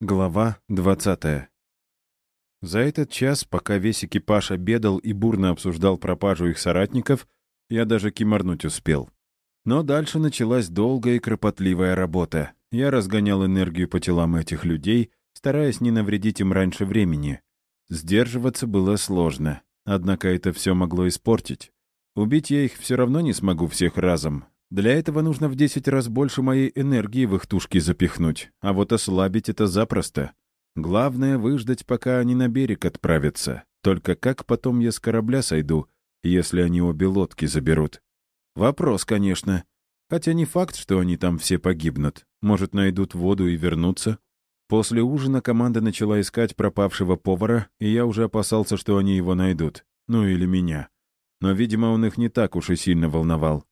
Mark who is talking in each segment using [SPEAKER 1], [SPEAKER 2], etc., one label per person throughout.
[SPEAKER 1] Глава 20 За этот час, пока весь экипаж обедал и бурно обсуждал пропажу их соратников, я даже киморнуть успел. Но дальше началась долгая и кропотливая работа. Я разгонял энергию по телам этих людей, стараясь не навредить им раньше времени. Сдерживаться было сложно, однако это все могло испортить. Убить я их все равно не смогу всех разом, для этого нужно в 10 раз больше моей энергии в их тушки запихнуть, а вот ослабить это запросто. Главное — выждать, пока они на берег отправятся. Только как потом я с корабля сойду, если они обе лодки заберут? Вопрос, конечно. Хотя не факт, что они там все погибнут. Может, найдут воду и вернутся. После ужина команда начала искать пропавшего повара, и я уже опасался, что они его найдут. Ну или меня. Но, видимо, он их не так уж и сильно волновал.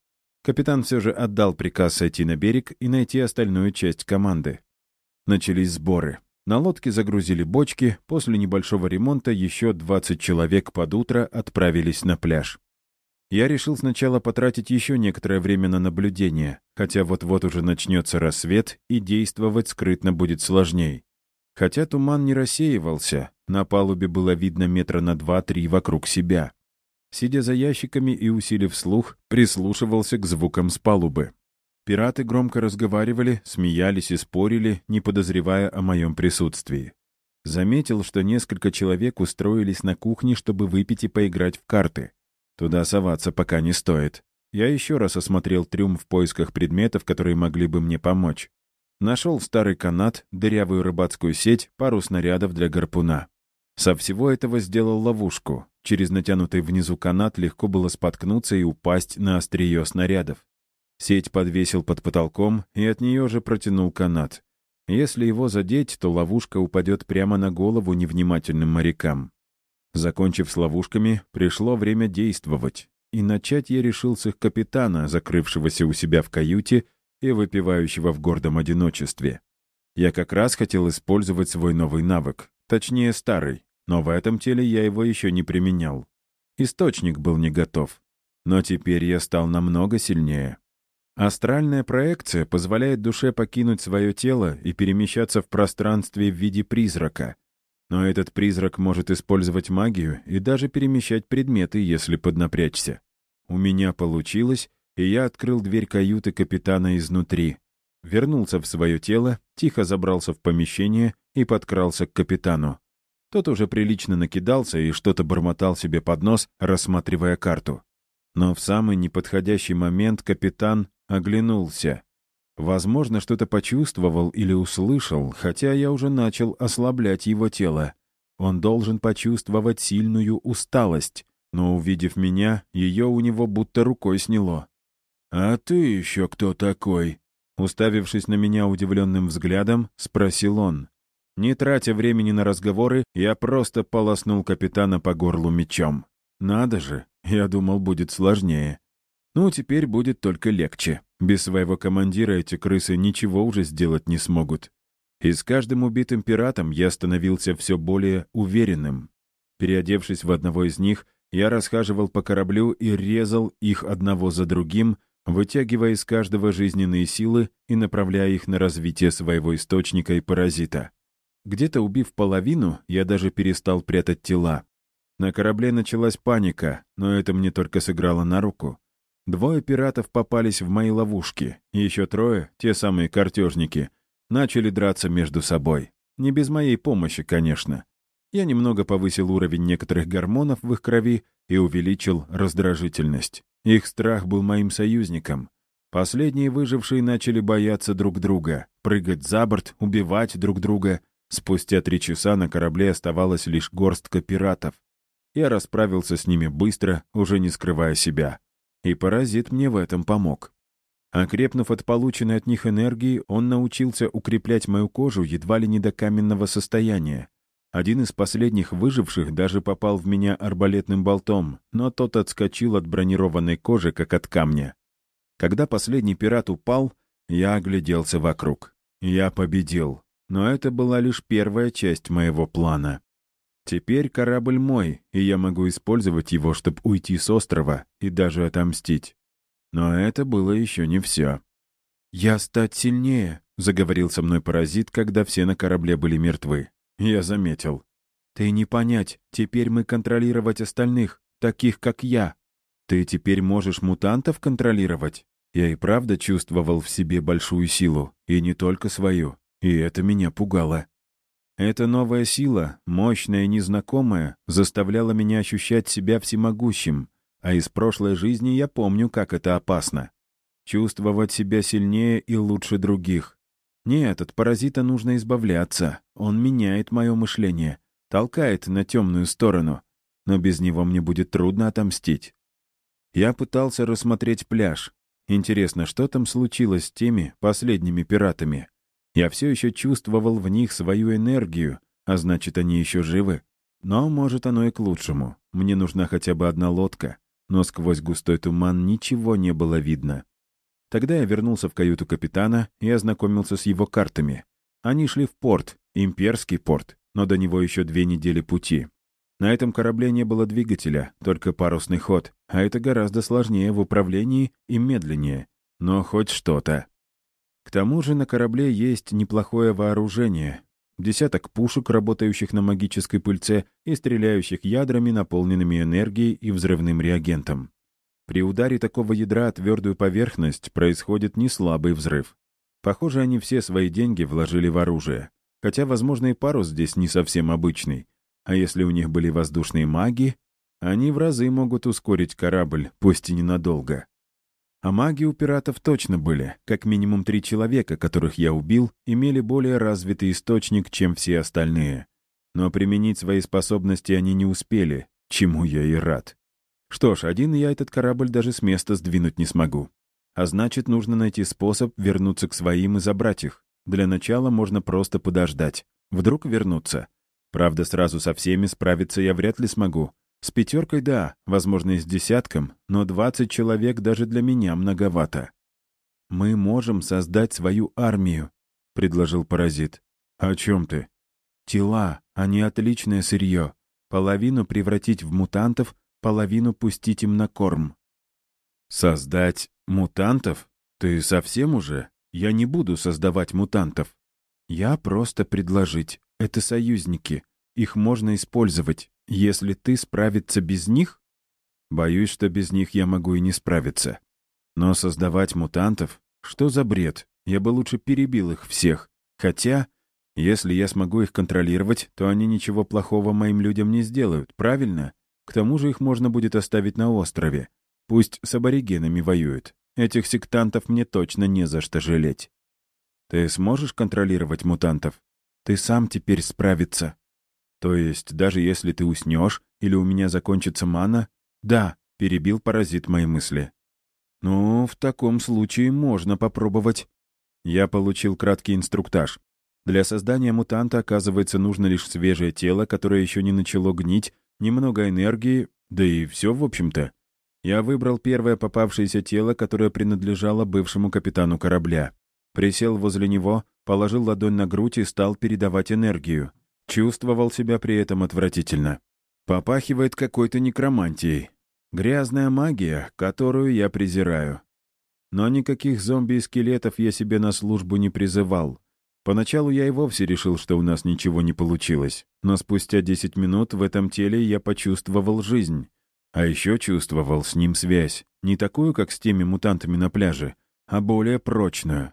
[SPEAKER 1] Капитан все же отдал приказ сойти на берег и найти остальную часть команды. Начались сборы. На лодке загрузили бочки, после небольшого ремонта еще 20 человек под утро отправились на пляж. Я решил сначала потратить еще некоторое время на наблюдение, хотя вот-вот уже начнется рассвет, и действовать скрытно будет сложней. Хотя туман не рассеивался, на палубе было видно метра на два-три вокруг себя сидя за ящиками и усилив слух, прислушивался к звукам с палубы. Пираты громко разговаривали, смеялись и спорили, не подозревая о моем присутствии. Заметил, что несколько человек устроились на кухне, чтобы выпить и поиграть в карты. Туда соваться пока не стоит. Я еще раз осмотрел трюм в поисках предметов, которые могли бы мне помочь. Нашел старый канат, дырявую рыбацкую сеть, пару снарядов для гарпуна. Со всего этого сделал ловушку. Через натянутый внизу канат легко было споткнуться и упасть на острие снарядов. Сеть подвесил под потолком и от нее же протянул канат. Если его задеть, то ловушка упадет прямо на голову невнимательным морякам. Закончив с ловушками, пришло время действовать. И начать я решил с их капитана, закрывшегося у себя в каюте и выпивающего в гордом одиночестве. Я как раз хотел использовать свой новый навык, точнее старый, но в этом теле я его еще не применял. Источник был не готов. Но теперь я стал намного сильнее. Астральная проекция позволяет душе покинуть свое тело и перемещаться в пространстве в виде призрака. Но этот призрак может использовать магию и даже перемещать предметы, если поднапрячься. У меня получилось, и я открыл дверь каюты капитана изнутри. Вернулся в свое тело, тихо забрался в помещение и подкрался к капитану. Тот уже прилично накидался и что-то бормотал себе под нос, рассматривая карту. Но в самый неподходящий момент капитан оглянулся. Возможно, что-то почувствовал или услышал, хотя я уже начал ослаблять его тело. Он должен почувствовать сильную усталость, но, увидев меня, ее у него будто рукой сняло. «А ты еще кто такой?» Уставившись на меня удивленным взглядом, спросил он. Не тратя времени на разговоры, я просто полоснул капитана по горлу мечом. Надо же, я думал, будет сложнее. Ну, теперь будет только легче. Без своего командира эти крысы ничего уже сделать не смогут. И с каждым убитым пиратом я становился все более уверенным. Переодевшись в одного из них, я расхаживал по кораблю и резал их одного за другим, вытягивая из каждого жизненные силы и направляя их на развитие своего источника и паразита. Где-то убив половину, я даже перестал прятать тела. На корабле началась паника, но это мне только сыграло на руку. Двое пиратов попались в мои ловушки, и еще трое, те самые картежники, начали драться между собой. Не без моей помощи, конечно. Я немного повысил уровень некоторых гормонов в их крови и увеличил раздражительность. Их страх был моим союзником. Последние выжившие начали бояться друг друга, прыгать за борт, убивать друг друга — Спустя три часа на корабле оставалась лишь горстка пиратов. Я расправился с ними быстро, уже не скрывая себя. И паразит мне в этом помог. Окрепнув от полученной от них энергии, он научился укреплять мою кожу едва ли не до каменного состояния. Один из последних выживших даже попал в меня арбалетным болтом, но тот отскочил от бронированной кожи, как от камня. Когда последний пират упал, я огляделся вокруг. Я победил. Но это была лишь первая часть моего плана. Теперь корабль мой, и я могу использовать его, чтобы уйти с острова и даже отомстить. Но это было еще не все. «Я стать сильнее», — заговорил со мной паразит, когда все на корабле были мертвы. Я заметил. «Ты не понять, теперь мы контролировать остальных, таких как я. Ты теперь можешь мутантов контролировать?» Я и правда чувствовал в себе большую силу, и не только свою, и это меня пугало. Эта новая сила, мощная и незнакомая, заставляла меня ощущать себя всемогущим, а из прошлой жизни я помню, как это опасно. Чувствовать себя сильнее и лучше других. Нет, от паразита нужно избавляться. Он меняет мое мышление, толкает на темную сторону. Но без него мне будет трудно отомстить. Я пытался рассмотреть пляж. Интересно, что там случилось с теми последними пиратами? Я все еще чувствовал в них свою энергию, а значит, они еще живы. Но, может, оно и к лучшему. Мне нужна хотя бы одна лодка. Но сквозь густой туман ничего не было видно. Тогда я вернулся в каюту капитана и ознакомился с его картами. Они шли в порт, имперский порт, но до него еще две недели пути. На этом корабле не было двигателя, только парусный ход, а это гораздо сложнее в управлении и медленнее. Но хоть что-то. К тому же на корабле есть неплохое вооружение. Десяток пушек, работающих на магической пыльце и стреляющих ядрами, наполненными энергией и взрывным реагентом. При ударе такого ядра о твердую поверхность происходит неслабый взрыв. Похоже, они все свои деньги вложили в оружие. Хотя, возможно, и парус здесь не совсем обычный. А если у них были воздушные маги, они в разы могут ускорить корабль, пусть и ненадолго. А маги у пиратов точно были. Как минимум три человека, которых я убил, имели более развитый источник, чем все остальные. Но применить свои способности они не успели, чему я и рад. Что ж, один я этот корабль даже с места сдвинуть не смогу. А значит, нужно найти способ вернуться к своим и забрать их. Для начала можно просто подождать. Вдруг вернуться. Правда, сразу со всеми справиться я вряд ли смогу. С пятеркой — да, возможно, и с десятком, но двадцать человек даже для меня многовато. «Мы можем создать свою армию», — предложил паразит. «О чем ты?» «Тела, они отличное сырье. Половину превратить в мутантов, половину пустить им на корм». «Создать мутантов? Ты совсем уже? Я не буду создавать мутантов. Я просто предложить. Это союзники. Их можно использовать. Если ты справиться без них... Боюсь, что без них я могу и не справиться. Но создавать мутантов? Что за бред? Я бы лучше перебил их всех. Хотя, если я смогу их контролировать, то они ничего плохого моим людям не сделают, правильно? К тому же их можно будет оставить на острове. Пусть с аборигенами воюют. Этих сектантов мне точно не за что жалеть. Ты сможешь контролировать мутантов? Ты сам теперь справиться. То есть, даже если ты уснешь или у меня закончится мана? Да, перебил паразит мои мысли. Ну, в таком случае можно попробовать. Я получил краткий инструктаж. Для создания мутанта, оказывается, нужно лишь свежее тело, которое еще не начало гнить, немного энергии, да и все, в общем-то. Я выбрал первое попавшееся тело, которое принадлежало бывшему капитану корабля. Присел возле него, положил ладонь на грудь и стал передавать энергию. Чувствовал себя при этом отвратительно. Попахивает какой-то некромантией. Грязная магия, которую я презираю. Но никаких зомби и скелетов я себе на службу не призывал. Поначалу я и вовсе решил, что у нас ничего не получилось. Но спустя 10 минут в этом теле я почувствовал жизнь. А еще чувствовал с ним связь. Не такую, как с теми мутантами на пляже, а более прочную.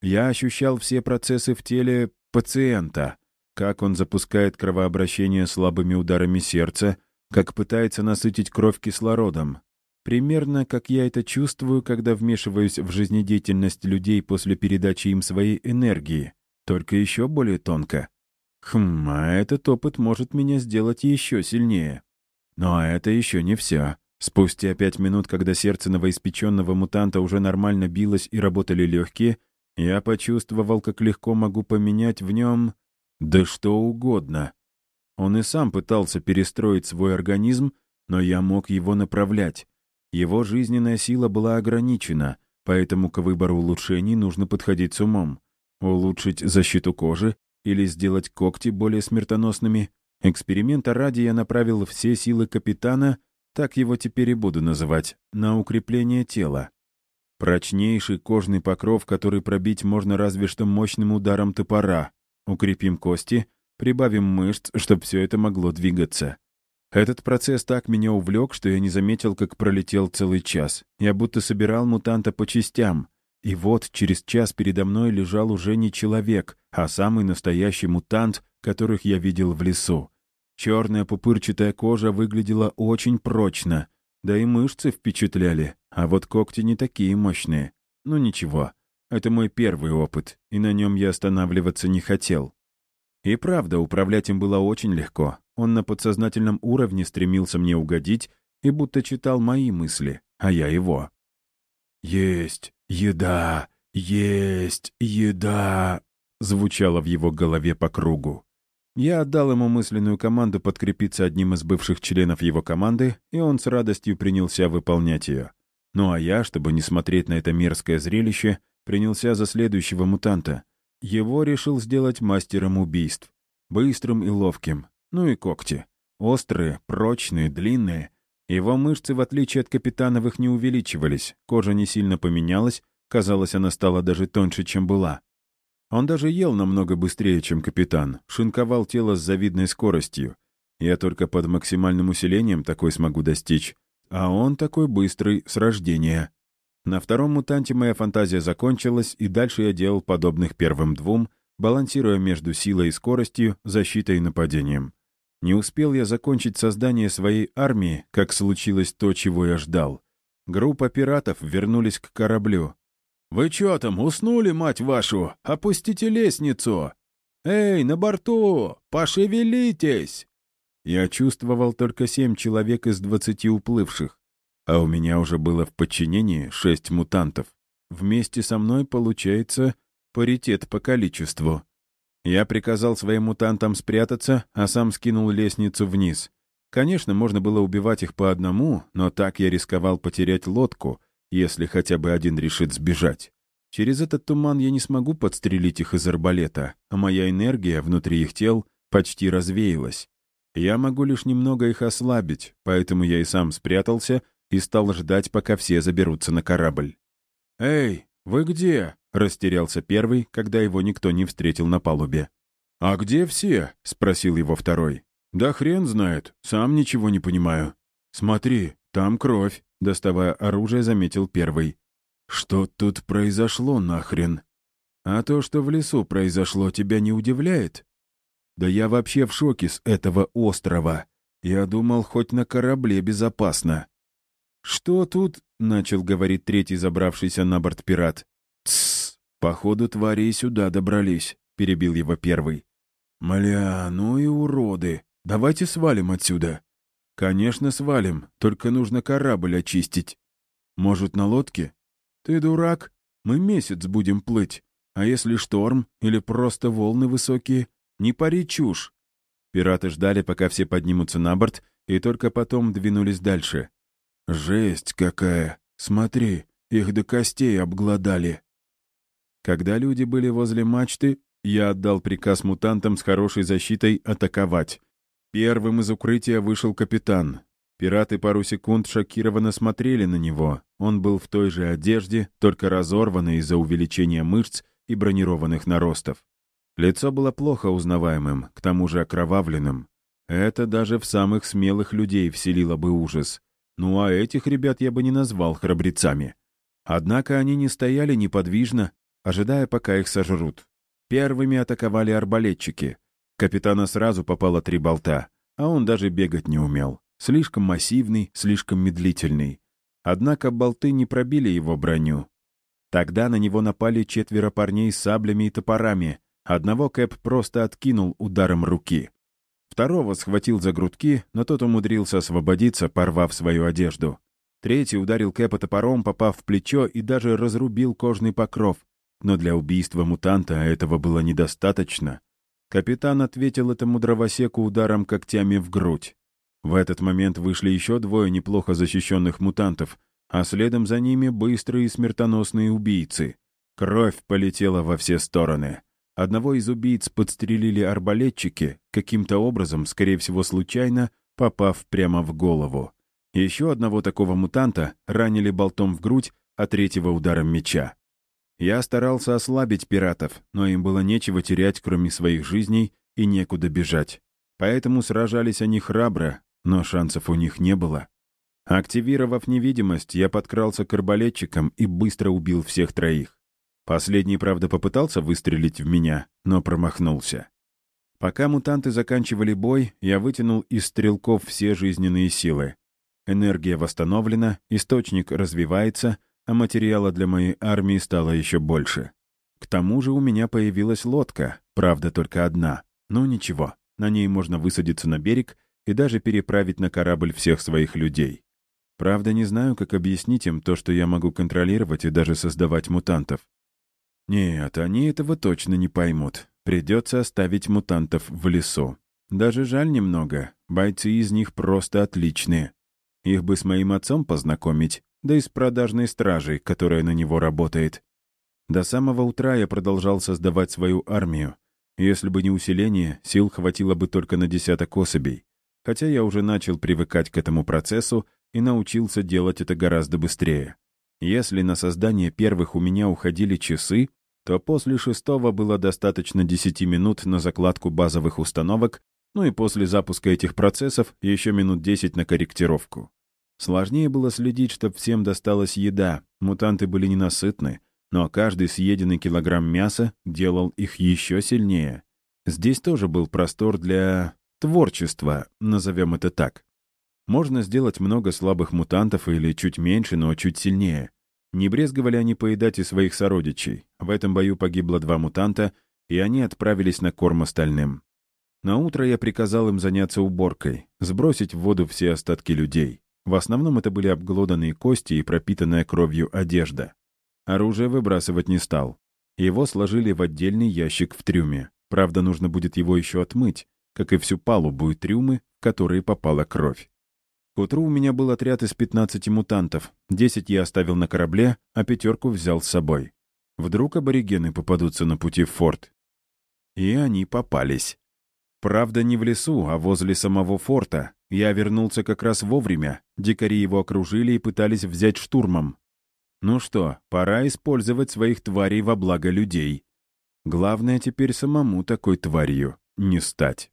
[SPEAKER 1] Я ощущал все процессы в теле пациента, как он запускает кровообращение слабыми ударами сердца, как пытается насытить кровь кислородом. Примерно как я это чувствую, когда вмешиваюсь в жизнедеятельность людей после передачи им своей энергии, только еще более тонко. Хм, а этот опыт может меня сделать еще сильнее. Но это еще не все. Спустя пять минут, когда сердце новоиспеченного мутанта уже нормально билось и работали легкие, я почувствовал, как легко могу поменять в нем... Да что угодно. Он и сам пытался перестроить свой организм, но я мог его направлять. Его жизненная сила была ограничена, поэтому к выбору улучшений нужно подходить с умом. Улучшить защиту кожи или сделать когти более смертоносными. Эксперимента ради я направил все силы капитана, так его теперь и буду называть, на укрепление тела. Прочнейший кожный покров, который пробить можно разве что мощным ударом топора. Укрепим кости, прибавим мышц, чтобы все это могло двигаться. Этот процесс так меня увлек, что я не заметил, как пролетел целый час. Я будто собирал мутанта по частям. И вот через час передо мной лежал уже не человек, а самый настоящий мутант, которых я видел в лесу. Черная пупырчатая кожа выглядела очень прочно, да и мышцы впечатляли, а вот когти не такие мощные. Ну ничего, это мой первый опыт, и на нем я останавливаться не хотел. И правда, управлять им было очень легко. Он на подсознательном уровне стремился мне угодить и будто читал мои мысли, а я его. «Есть еда, есть еда», звучало в его голове по кругу. Я отдал ему мысленную команду подкрепиться одним из бывших членов его команды, и он с радостью принялся выполнять ее. Ну а я, чтобы не смотреть на это мерзкое зрелище, принялся за следующего мутанта. Его решил сделать мастером убийств. Быстрым и ловким. Ну и когти. Острые, прочные, длинные. Его мышцы, в отличие от капитановых, не увеличивались, кожа не сильно поменялась, казалось, она стала даже тоньше, чем была. Он даже ел намного быстрее, чем капитан, шинковал тело с завидной скоростью. Я только под максимальным усилением такой смогу достичь, а он такой быстрый с рождения. На втором мутанте моя фантазия закончилась, и дальше я делал подобных первым двум, балансируя между силой и скоростью, защитой и нападением. Не успел я закончить создание своей армии, как случилось то, чего я ждал. Группа пиратов вернулись к кораблю, «Вы чё там, уснули, мать вашу? Опустите лестницу! Эй, на борту! Пошевелитесь!» Я чувствовал только семь человек из двадцати уплывших, а у меня уже было в подчинении шесть мутантов. Вместе со мной получается паритет по количеству. Я приказал своим мутантам спрятаться, а сам скинул лестницу вниз. Конечно, можно было убивать их по одному, но так я рисковал потерять лодку — если хотя бы один решит сбежать. Через этот туман я не смогу подстрелить их из арбалета, а моя энергия внутри их тел почти развеялась. Я могу лишь немного их ослабить, поэтому я и сам спрятался и стал ждать, пока все заберутся на корабль. «Эй, вы где?» — растерялся первый, когда его никто не встретил на палубе. «А где все?» — спросил его второй. «Да хрен знает, сам ничего не понимаю. Смотри, там кровь». Доставая оружие, заметил первый. «Что тут произошло нахрен? А то, что в лесу произошло, тебя не удивляет? Да я вообще в шоке с этого острова. Я думал, хоть на корабле безопасно». «Что тут?» — начал говорить третий забравшийся на борт пират. «Тссс, походу твари и сюда добрались», — перебил его первый. «Мля, ну и уроды. Давайте свалим отсюда». «Конечно, свалим, только нужно корабль очистить. Может, на лодке? Ты дурак? Мы месяц будем плыть. А если шторм или просто волны высокие? Не пари чушь». Пираты ждали, пока все поднимутся на борт, и только потом двинулись дальше. «Жесть какая! Смотри, их до костей обглодали!» Когда люди были возле мачты, я отдал приказ мутантам с хорошей защитой атаковать. Первым из укрытия вышел капитан. Пираты пару секунд шокированно смотрели на него. Он был в той же одежде, только разорванный из-за увеличения мышц и бронированных наростов. Лицо было плохо узнаваемым, к тому же окровавленным. Это даже в самых смелых людей вселило бы ужас. Ну а этих ребят я бы не назвал храбрецами. Однако они не стояли неподвижно, ожидая, пока их сожрут. Первыми атаковали арбалетчики — Капитана сразу попало три болта, а он даже бегать не умел. Слишком массивный, слишком медлительный. Однако болты не пробили его броню. Тогда на него напали четверо парней с саблями и топорами. Одного Кэп просто откинул ударом руки. Второго схватил за грудки, но тот умудрился освободиться, порвав свою одежду. Третий ударил Кэпа топором, попав в плечо и даже разрубил кожный покров. Но для убийства мутанта этого было недостаточно. Капитан ответил этому дровосеку ударом когтями в грудь. В этот момент вышли еще двое неплохо защищенных мутантов, а следом за ними быстрые смертоносные убийцы. Кровь полетела во все стороны. Одного из убийц подстрелили арбалетчики, каким-то образом, скорее всего случайно, попав прямо в голову. Еще одного такого мутанта ранили болтом в грудь, а третьего ударом меча. Я старался ослабить пиратов, но им было нечего терять, кроме своих жизней, и некуда бежать. Поэтому сражались они храбро, но шансов у них не было. Активировав невидимость, я подкрался к арбалетчикам и быстро убил всех троих. Последний, правда, попытался выстрелить в меня, но промахнулся. Пока мутанты заканчивали бой, я вытянул из стрелков все жизненные силы. Энергия восстановлена, источник развивается, а материала для моей армии стало еще больше. К тому же у меня появилась лодка, правда, только одна. Но ничего, на ней можно высадиться на берег и даже переправить на корабль всех своих людей. Правда, не знаю, как объяснить им то, что я могу контролировать и даже создавать мутантов. Нет, они этого точно не поймут. Придется оставить мутантов в лесу. Даже жаль немного. Бойцы из них просто отличные. Их бы с моим отцом познакомить, да и с продажной стражей, которая на него работает. До самого утра я продолжал создавать свою армию. Если бы не усиление, сил хватило бы только на десяток особей. Хотя я уже начал привыкать к этому процессу и научился делать это гораздо быстрее. Если на создание первых у меня уходили часы, то после шестого было достаточно 10 минут на закладку базовых установок, ну и после запуска этих процессов еще минут 10 на корректировку. Сложнее было следить, чтобы всем досталась еда, мутанты были ненасытны, но каждый съеденный килограмм мяса делал их еще сильнее. Здесь тоже был простор для творчества, назовем это так. Можно сделать много слабых мутантов или чуть меньше, но чуть сильнее. Не брезговали они поедать и своих сородичей. В этом бою погибло два мутанта, и они отправились на корм остальным. На утро я приказал им заняться уборкой, сбросить в воду все остатки людей. В основном это были обглоданные кости и пропитанная кровью одежда. Оружие выбрасывать не стал. Его сложили в отдельный ящик в трюме. Правда, нужно будет его еще отмыть, как и всю палубу и трюмы, в которые попала кровь. К утру у меня был отряд из 15 мутантов. 10 я оставил на корабле, а пятерку взял с собой. Вдруг аборигены попадутся на пути в форт. И они попались. Правда, не в лесу, а возле самого форта. Я вернулся как раз вовремя. Дикари его окружили и пытались взять штурмом. Ну что, пора использовать своих тварей во благо людей. Главное теперь самому такой тварью не стать.